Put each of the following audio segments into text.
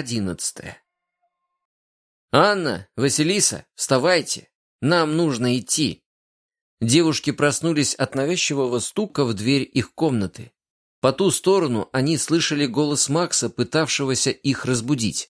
Глава одиннадцатая. «Анна, Василиса, вставайте! Нам нужно идти!» Девушки проснулись от навязчивого стука в дверь их комнаты. По ту сторону они слышали голос Макса, пытавшегося их разбудить.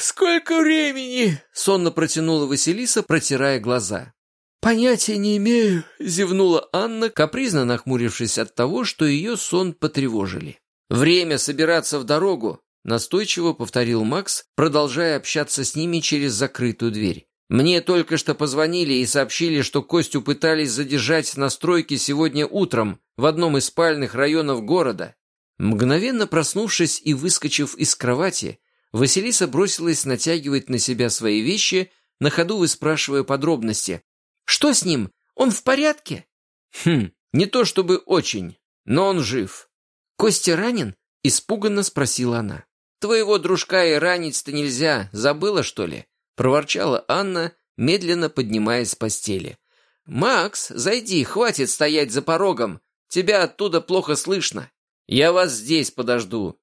сколько времени!» — сонно протянула Василиса, протирая глаза. «Понятия не имею», — зевнула Анна, капризно нахмурившись от того, что ее сон потревожили. «Время собираться в дорогу», Настойчиво повторил Макс, продолжая общаться с ними через закрытую дверь. «Мне только что позвонили и сообщили, что Костю пытались задержать на стройке сегодня утром в одном из спальных районов города». Мгновенно проснувшись и выскочив из кровати, Василиса бросилась натягивать на себя свои вещи, на ходу выспрашивая подробности. «Что с ним? Он в порядке?» «Хм, не то чтобы очень, но он жив». «Костя ранен?» – испуганно спросила она. «Твоего дружка и ранить-то нельзя, забыла, что ли?» — проворчала Анна, медленно поднимаясь с постели. «Макс, зайди, хватит стоять за порогом. Тебя оттуда плохо слышно. Я вас здесь подожду».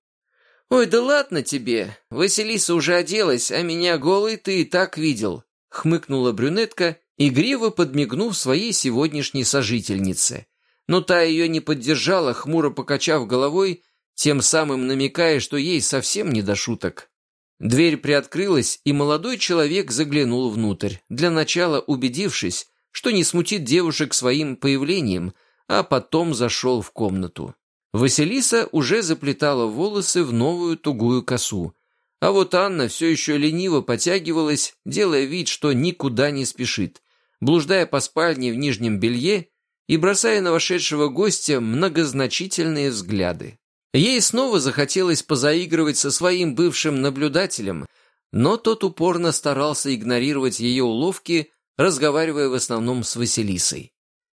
«Ой, да ладно тебе. Василиса уже оделась, а меня голый ты и так видел», — хмыкнула брюнетка, игриво подмигнув своей сегодняшней сожительнице. Но та ее не поддержала, хмуро покачав головой тем самым намекая, что ей совсем не до шуток. Дверь приоткрылась, и молодой человек заглянул внутрь, для начала убедившись, что не смутит девушек своим появлением, а потом зашел в комнату. Василиса уже заплетала волосы в новую тугую косу, а вот Анна все еще лениво потягивалась, делая вид, что никуда не спешит, блуждая по спальне в нижнем белье и бросая на вошедшего гостя многозначительные взгляды. Ей снова захотелось позаигрывать со своим бывшим наблюдателем, но тот упорно старался игнорировать ее уловки, разговаривая в основном с Василисой.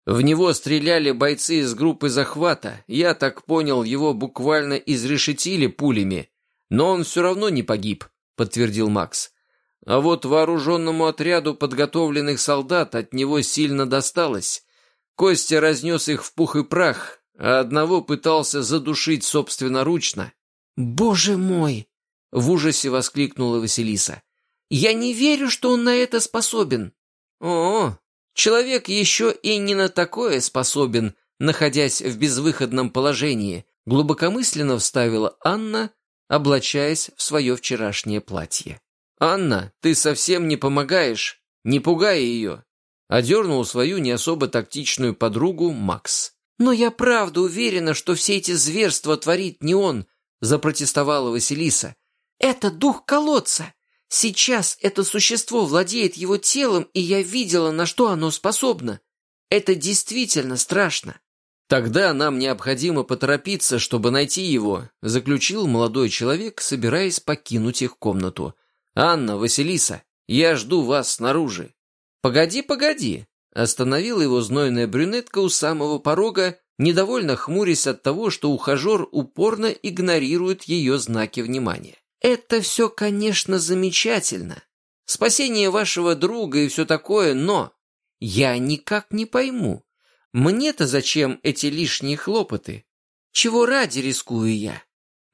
В него стреляли бойцы из группы захвата, я так понял, его буквально изрешетили пулями, но он все равно не погиб, подтвердил Макс. А вот вооруженному отряду подготовленных солдат от него сильно досталось. Костя разнес их в пух и прах, а одного пытался задушить собственноручно. «Боже мой!» — в ужасе воскликнула Василиса. «Я не верю, что он на это способен». «О, человек еще и не на такое способен, находясь в безвыходном положении», глубокомысленно вставила Анна, облачаясь в свое вчерашнее платье. «Анна, ты совсем не помогаешь, не пугай ее», одернул свою не особо тактичную подругу Макс. «Но я правда уверена, что все эти зверства творит не он», запротестовала Василиса. «Это дух колодца. Сейчас это существо владеет его телом, и я видела, на что оно способно. Это действительно страшно». «Тогда нам необходимо поторопиться, чтобы найти его», заключил молодой человек, собираясь покинуть их комнату. «Анна, Василиса, я жду вас снаружи». «Погоди, погоди», Остановила его знойная брюнетка у самого порога, недовольно хмурясь от того, что ухажер упорно игнорирует ее знаки внимания. «Это все, конечно, замечательно. Спасение вашего друга и все такое, но я никак не пойму, мне-то зачем эти лишние хлопоты? Чего ради рискую я?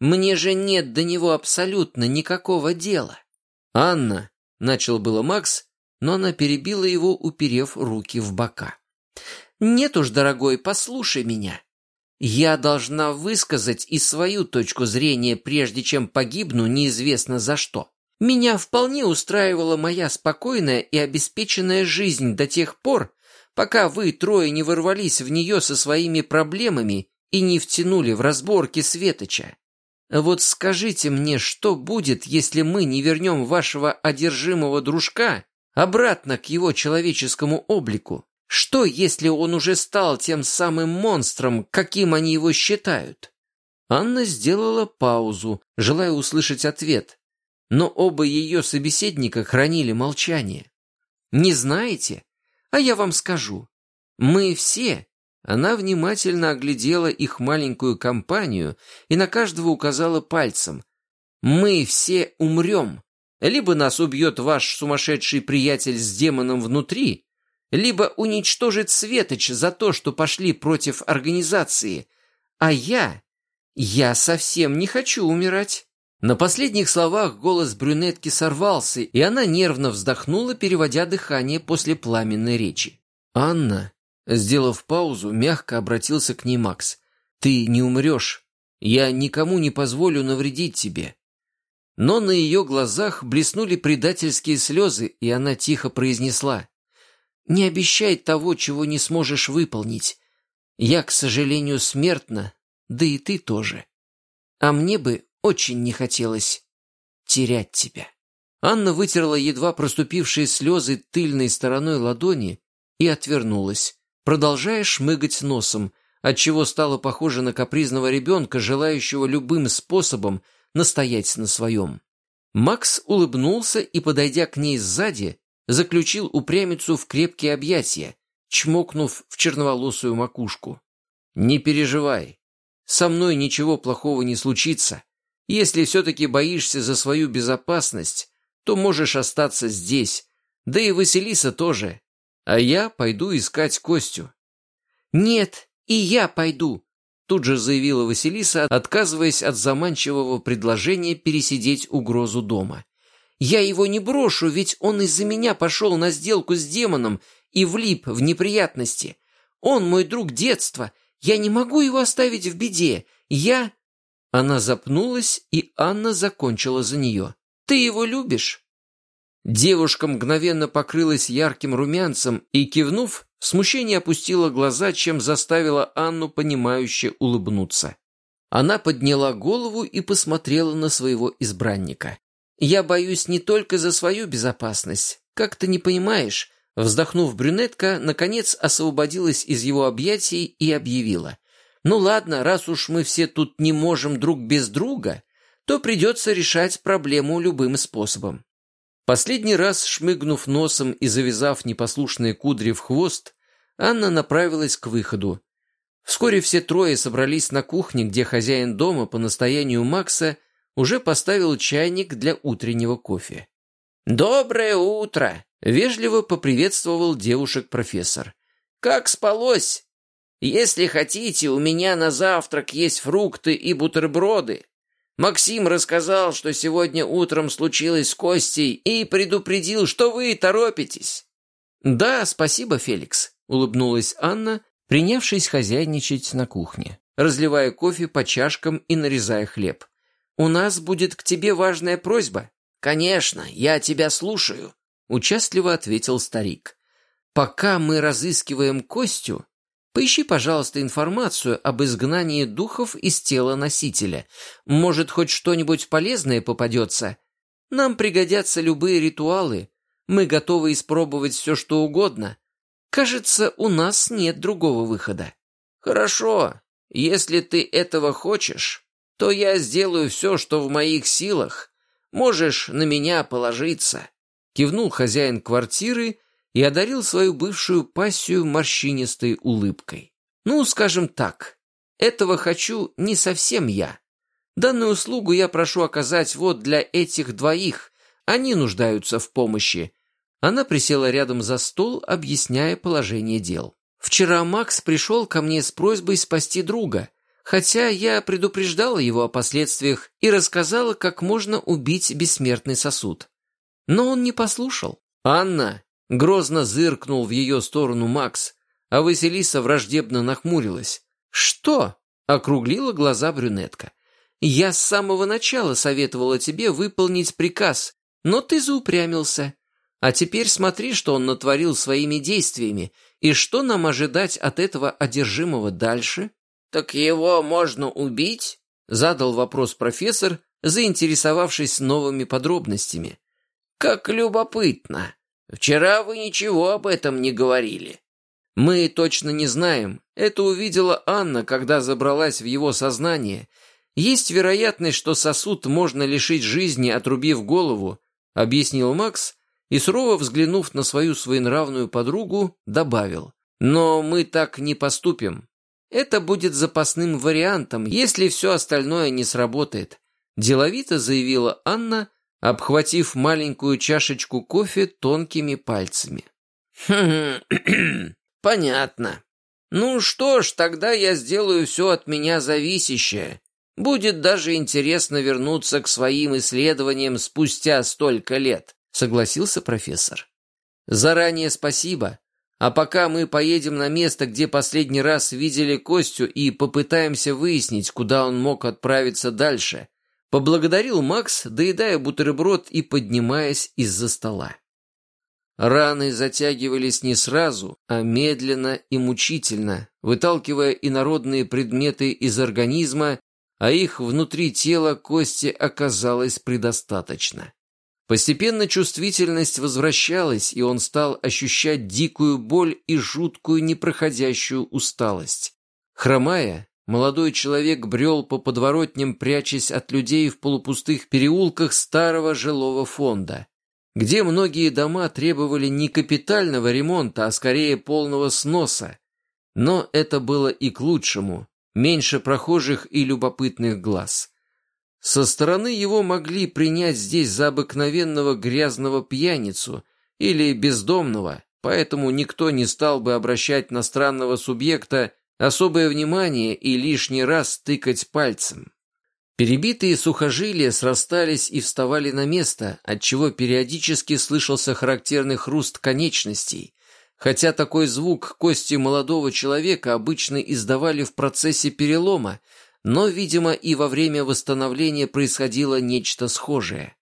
Мне же нет до него абсолютно никакого дела». «Анна», — начал было Макс, но она перебила его, уперев руки в бока. «Нет уж, дорогой, послушай меня. Я должна высказать и свою точку зрения, прежде чем погибну неизвестно за что. Меня вполне устраивала моя спокойная и обеспеченная жизнь до тех пор, пока вы трое не ворвались в нее со своими проблемами и не втянули в разборки Светоча. Вот скажите мне, что будет, если мы не вернем вашего одержимого дружка обратно к его человеческому облику. Что, если он уже стал тем самым монстром, каким они его считают? Анна сделала паузу, желая услышать ответ, но оба ее собеседника хранили молчание. «Не знаете? А я вам скажу. Мы все...» Она внимательно оглядела их маленькую компанию и на каждого указала пальцем. «Мы все умрем. Либо нас убьет ваш сумасшедший приятель с демоном внутри, либо уничтожит Светоч за то, что пошли против организации. А я... Я совсем не хочу умирать. На последних словах голос брюнетки сорвался, и она нервно вздохнула, переводя дыхание после пламенной речи. «Анна», сделав паузу, мягко обратился к ней Макс, «ты не умрешь. Я никому не позволю навредить тебе». Но на ее глазах блеснули предательские слезы, и она тихо произнесла, «Не обещай того, чего не сможешь выполнить. Я, к сожалению, смертна, да и ты тоже. А мне бы очень не хотелось терять тебя». Анна вытерла едва проступившие слезы тыльной стороной ладони и отвернулась, продолжая шмыгать носом, отчего стала похожа на капризного ребенка, желающего любым способом настоять на своем. Макс улыбнулся и, подойдя к ней сзади, заключил упрямицу в крепкие объятия, чмокнув в черноволосую макушку. «Не переживай, со мной ничего плохого не случится. Если все-таки боишься за свою безопасность, то можешь остаться здесь, да и Василиса тоже, а я пойду искать Костю». «Нет, и я пойду», тут же заявила Василиса, отказываясь от заманчивого предложения пересидеть угрозу дома. «Я его не брошу, ведь он из-за меня пошел на сделку с демоном и влип в неприятности. Он мой друг детства. Я не могу его оставить в беде. Я...» Она запнулась, и Анна закончила за нее. «Ты его любишь?» Девушка мгновенно покрылась ярким румянцем и, кивнув, в смущении опустила глаза, чем заставила Анну понимающе улыбнуться. Она подняла голову и посмотрела на своего избранника. «Я боюсь не только за свою безопасность. Как ты не понимаешь?» Вздохнув, брюнетка, наконец освободилась из его объятий и объявила. «Ну ладно, раз уж мы все тут не можем друг без друга, то придется решать проблему любым способом. Последний раз, шмыгнув носом и завязав непослушные кудри в хвост, Анна направилась к выходу. Вскоре все трое собрались на кухне, где хозяин дома по настоянию Макса уже поставил чайник для утреннего кофе. «Доброе утро!» — вежливо поприветствовал девушек профессор. «Как спалось? Если хотите, у меня на завтрак есть фрукты и бутерброды. Максим рассказал, что сегодня утром случилось с Костей и предупредил, что вы торопитесь». «Да, спасибо, Феликс», — улыбнулась Анна, принявшись хозяйничать на кухне, разливая кофе по чашкам и нарезая хлеб. «У нас будет к тебе важная просьба». «Конечно, я тебя слушаю», — участливо ответил старик. «Пока мы разыскиваем Костю, Поищи, пожалуйста, информацию об изгнании духов из тела носителя. Может, хоть что-нибудь полезное попадется? Нам пригодятся любые ритуалы. Мы готовы испробовать все, что угодно. Кажется, у нас нет другого выхода. Хорошо. Если ты этого хочешь, то я сделаю все, что в моих силах. Можешь на меня положиться. Кивнул хозяин квартиры и одарил свою бывшую пассию морщинистой улыбкой. «Ну, скажем так, этого хочу не совсем я. Данную услугу я прошу оказать вот для этих двоих. Они нуждаются в помощи». Она присела рядом за стол, объясняя положение дел. «Вчера Макс пришел ко мне с просьбой спасти друга, хотя я предупреждала его о последствиях и рассказала, как можно убить бессмертный сосуд. Но он не послушал. «Анна, Грозно зыркнул в ее сторону Макс, а Василиса враждебно нахмурилась. «Что?» — округлила глаза брюнетка. «Я с самого начала советовала тебе выполнить приказ, но ты заупрямился. А теперь смотри, что он натворил своими действиями, и что нам ожидать от этого одержимого дальше?» «Так его можно убить?» — задал вопрос профессор, заинтересовавшись новыми подробностями. «Как любопытно!» Вчера вы ничего об этом не говорили. Мы точно не знаем. Это увидела Анна, когда забралась в его сознание. Есть вероятность, что сосуд можно лишить жизни, отрубив голову, объяснил Макс и, сурово взглянув на свою своенравную подругу, добавил. Но мы так не поступим. Это будет запасным вариантом, если все остальное не сработает. Деловито заявила Анна, обхватив маленькую чашечку кофе тонкими пальцами. «Хм, понятно. Ну что ж, тогда я сделаю все от меня зависящее. Будет даже интересно вернуться к своим исследованиям спустя столько лет», — согласился профессор. «Заранее спасибо. А пока мы поедем на место, где последний раз видели Костю и попытаемся выяснить, куда он мог отправиться дальше», поблагодарил Макс, доедая бутерброд и поднимаясь из-за стола. Раны затягивались не сразу, а медленно и мучительно, выталкивая инородные предметы из организма, а их внутри тела кости оказалось предостаточно. Постепенно чувствительность возвращалась, и он стал ощущать дикую боль и жуткую непроходящую усталость. Хромая, молодой человек брел по подворотням, прячась от людей в полупустых переулках старого жилого фонда где многие дома требовали не капитального ремонта, а скорее полного сноса. Но это было и к лучшему, меньше прохожих и любопытных глаз. Со стороны его могли принять здесь за обыкновенного грязного пьяницу или бездомного, поэтому никто не стал бы обращать на странного субъекта особое внимание и лишний раз тыкать пальцем. Перебитые сухожилия срастались и вставали на место, отчего периодически слышался характерный хруст конечностей, хотя такой звук кости молодого человека обычно издавали в процессе перелома, но, видимо, и во время восстановления происходило нечто схожее.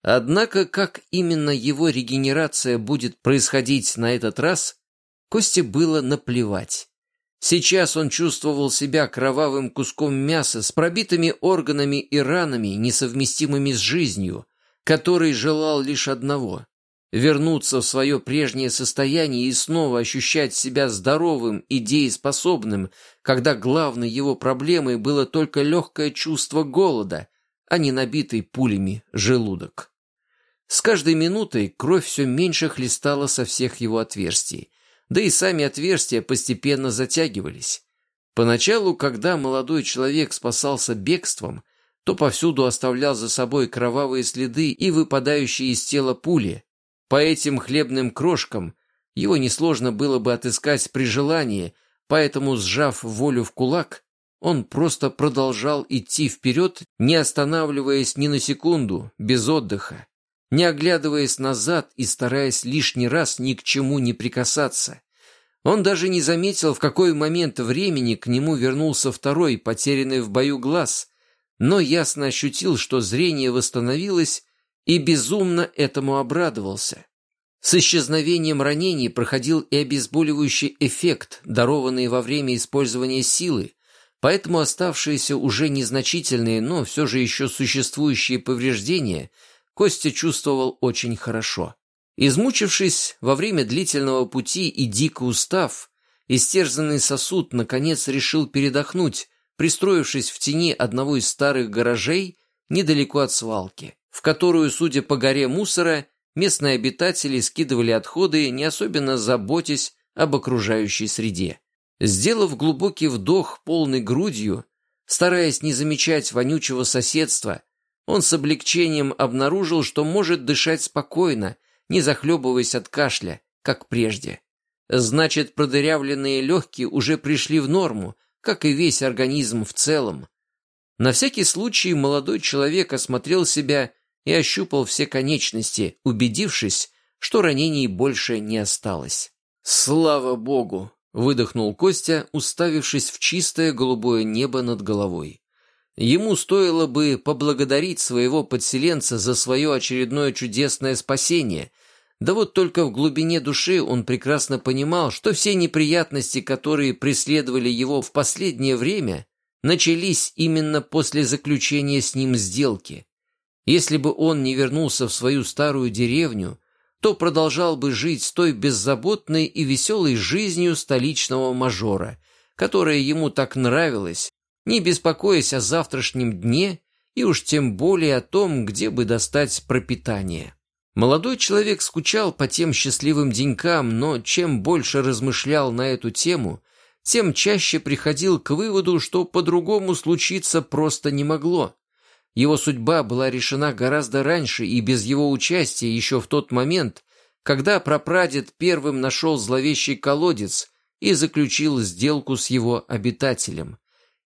Однако, как именно его регенерация будет происходить на этот раз, Косте было наплевать. Сейчас он чувствовал себя кровавым куском мяса с пробитыми органами и ранами, несовместимыми с жизнью, который желал лишь одного — вернуться в свое прежнее состояние и снова ощущать себя здоровым и дееспособным, когда главной его проблемой было только легкое чувство голода, а не набитый пулями желудок. С каждой минутой кровь все меньше хлестала со всех его отверстий, да и сами отверстия постепенно затягивались. Поначалу, когда молодой человек спасался бегством, то повсюду оставлял за собой кровавые следы и выпадающие из тела пули. По этим хлебным крошкам его несложно было бы отыскать при желании, поэтому, сжав волю в кулак, он просто продолжал идти вперед, не останавливаясь ни на секунду, без отдыха не оглядываясь назад и стараясь лишний раз ни к чему не прикасаться. Он даже не заметил, в какой момент времени к нему вернулся второй, потерянный в бою глаз, но ясно ощутил, что зрение восстановилось, и безумно этому обрадовался. С исчезновением ранений проходил и обезболивающий эффект, дарованный во время использования силы, поэтому оставшиеся уже незначительные, но все же еще существующие повреждения – Костя чувствовал очень хорошо. Измучившись во время длительного пути и дико устав, истерзанный сосуд наконец решил передохнуть, пристроившись в тени одного из старых гаражей недалеко от свалки, в которую, судя по горе мусора, местные обитатели скидывали отходы, не особенно заботясь об окружающей среде. Сделав глубокий вдох полной грудью, стараясь не замечать вонючего соседства, он с облегчением обнаружил, что может дышать спокойно, не захлебываясь от кашля, как прежде. Значит, продырявленные легкие уже пришли в норму, как и весь организм в целом. На всякий случай молодой человек осмотрел себя и ощупал все конечности, убедившись, что ранений больше не осталось. «Слава Богу!» — выдохнул Костя, уставившись в чистое голубое небо над головой. Ему стоило бы поблагодарить своего подселенца за свое очередное чудесное спасение. Да вот только в глубине души он прекрасно понимал, что все неприятности, которые преследовали его в последнее время, начались именно после заключения с ним сделки. Если бы он не вернулся в свою старую деревню, то продолжал бы жить с той беззаботной и веселой жизнью столичного мажора, которая ему так нравилась, не беспокоясь о завтрашнем дне и уж тем более о том, где бы достать пропитание. Молодой человек скучал по тем счастливым денькам, но чем больше размышлял на эту тему, тем чаще приходил к выводу, что по-другому случиться просто не могло. Его судьба была решена гораздо раньше и без его участия еще в тот момент, когда прапрадед первым нашел зловещий колодец и заключил сделку с его обитателем.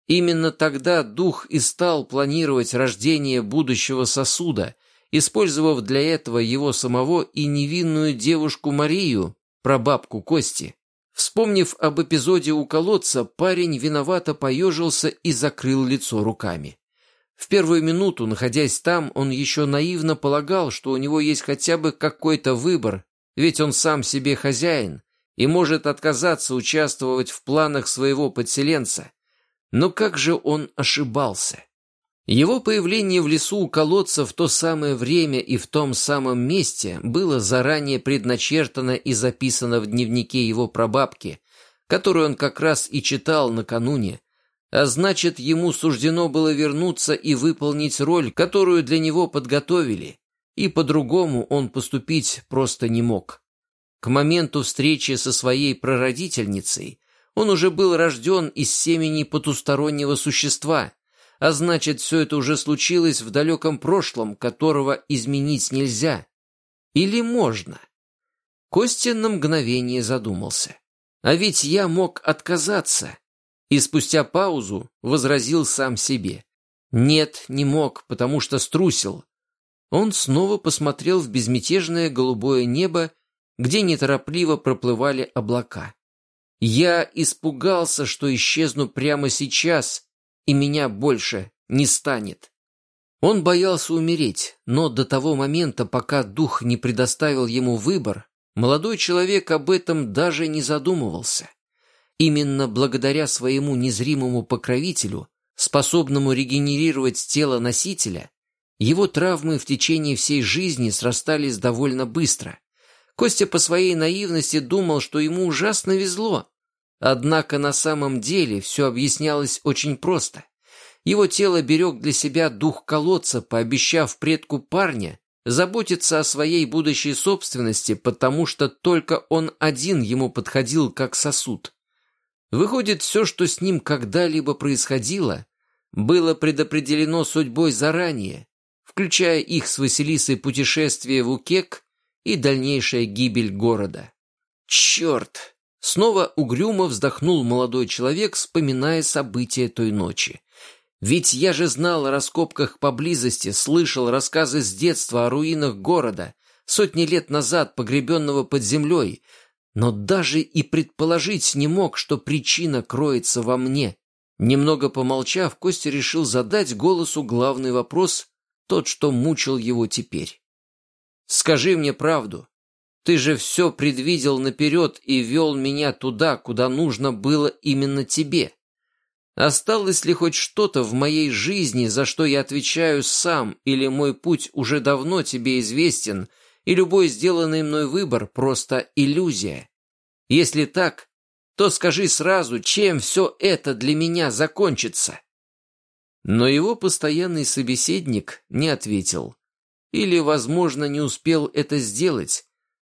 Именно тогда дух и стал планировать рождение будущего сосуда, использовав для этого его самого и невинную девушку Марию, прабабку Кости. Вспомнив об эпизоде у колодца, парень виновато поежился и закрыл лицо руками. В первую минуту, находясь там, он еще наивно полагал, что у него есть хотя бы какой-то выбор, ведь он сам себе хозяин и может отказаться участвовать в планах своего подселенца. Но как же он ошибался? Его появление в лесу у колодца в то самое время и в том самом месте было заранее предначертано и записано в дневнике его прабабки, которую он как раз и читал накануне, а значит, ему суждено было вернуться и выполнить роль, которую для него подготовили, и по-другому он поступить просто не мог. К моменту встречи со своей прародительницей он уже был рожден из семени потустороннего существа, а значит, все это уже случилось в далеком прошлом, которого изменить нельзя. Или можно? Костя на мгновение задумался. А ведь я мог отказаться. И спустя паузу возразил сам себе. Нет, не мог, потому что струсил. Он снова посмотрел в безмятежное голубое небо, где неторопливо проплывали облака. Я испугался, что исчезну прямо сейчас, и меня больше не станет. Он боялся умереть, но до того момента, пока дух не предоставил ему выбор, молодой человек об этом даже не задумывался. Именно благодаря своему незримому покровителю, способному регенерировать тело носителя, его травмы в течение всей жизни срастались довольно быстро. Костя по своей наивности думал, что ему ужасно везло. Однако на самом деле все объяснялось очень просто. Его тело берег для себя дух колодца, пообещав предку парня заботиться о своей будущей собственности, потому что только он один ему подходил как сосуд. Выходит, все, что с ним когда-либо происходило, было предопределено судьбой заранее, включая их с Василисой путешествие в Укек и дальнейшая гибель города. «Черт!» — снова угрюмо вздохнул молодой человек, вспоминая события той ночи. «Ведь я же знал о раскопках поблизости, слышал рассказы с детства о руинах города, сотни лет назад погребенного под землей, но даже и предположить не мог, что причина кроется во мне». Немного помолчав, Костя решил задать голосу главный вопрос, тот, что мучил его теперь. Скажи мне правду. Ты же все предвидел наперед и вел меня туда, куда нужно было именно тебе. Осталось ли хоть что-то в моей жизни, за что я отвечаю сам, или мой путь уже давно тебе известен, и любой сделанный мной выбор — просто иллюзия? Если так, то скажи сразу, чем все это для меня закончится?» Но его постоянный собеседник не ответил. Или, возможно, не успел это сделать,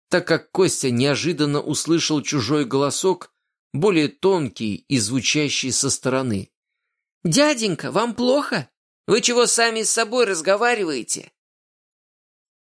так как Костя неожиданно услышал чужой голосок, более тонкий и звучащий со стороны. «Дяденька, вам плохо? Вы чего сами с собой разговариваете?